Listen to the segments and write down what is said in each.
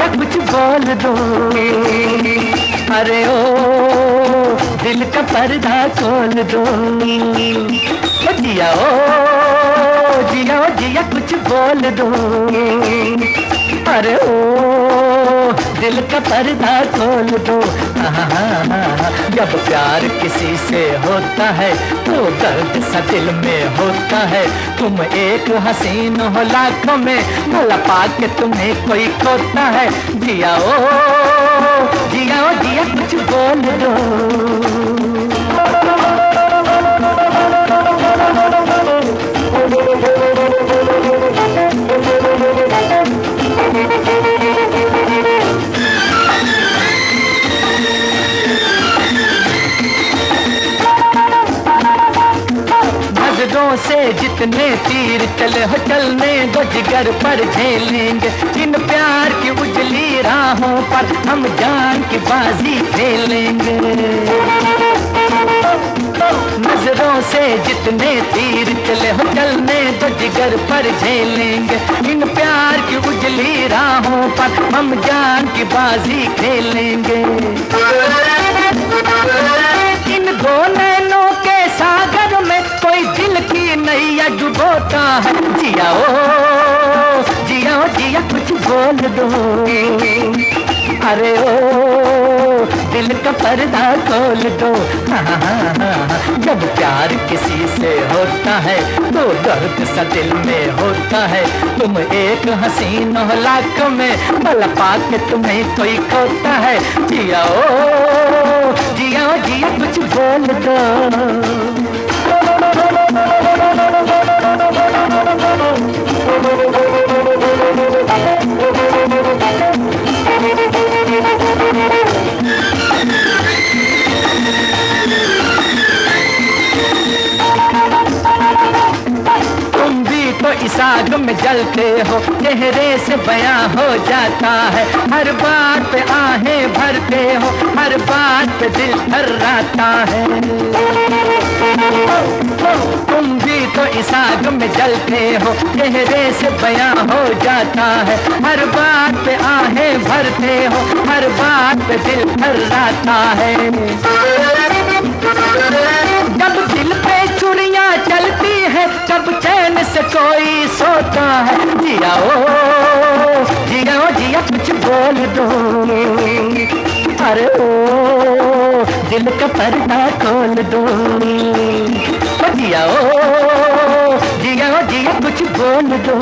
दो अरे ओ, दिल का पर्दा खोल दो ओ जिया ओ जिया ओ, जिया कुछ बोल दो अरे ओ, दिल का पर्दा खोल दो। जब प्यार किसी से होता है तो दर्द सा दिल में होता है। तुम एक हसीन हो लाखों में, भला पाके तुम्हें कोई खोता है। जिया ओ जिया ओ जिया, कुछ बोल दो। नज़रों से जितने तीर चले हो चलने दो पर झेलेंगे। जिन प्यार की उजली राहों पर हम जान की बाजी खेलेंगे। नज़रों से जितने तीर चले हो चलने दो जिगर पर झेलेंगे। इन प्यार की उजली राहों पर हम जान की बाजी खेलेंगे। जिया ओ जिया ओ जिया कुछ बोल दो। अरे ओ, दिल का पर्दा खोल दो। जब प्यार किसी से होता है तो दर्द सा दिल में होता है। तुम एक हसीन हो लाख में बल पाके तुम्हें कोई खोता है। जिया ओ जिया ओ जिया, कुछ बोल दो। तो इस आग में जलते हो, चेहरे से बयां हो जाता है। हर बात पे आहें भरते हो, हर बात पे दिल थर्राता है। तुम भी तो इस आग में जलते हो चेहरे से बयां हो जाता है। हर बात पे आहें भरते हो, हर बात पे दिल भर जाता है। जब दिल पे चुड़िया चलती है, जब चैन से कोई सोता है, जिया ओ जिया ओ, जिया कुछ बोल दो अरे ओ, दिल का पर्दा खोल दो जिया ओ कुछ बोल दो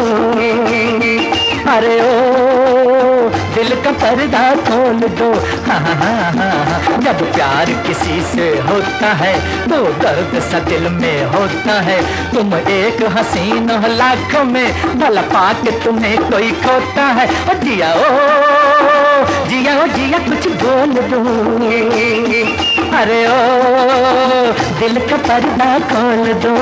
अरे ओ दिल का पर्दा खोल दो। हाँ हाँ हाँ जब प्यार किसी से होता है तो दर्द सा दिल में होता है। तुम एक हसीन हो लाख में, भला पाके तुम्हें कोई खोता है। ओ जिया ओ जिया ओ, जिया, कुछ बोल दो अरे, ओ, दिल का पर्दा खोल दो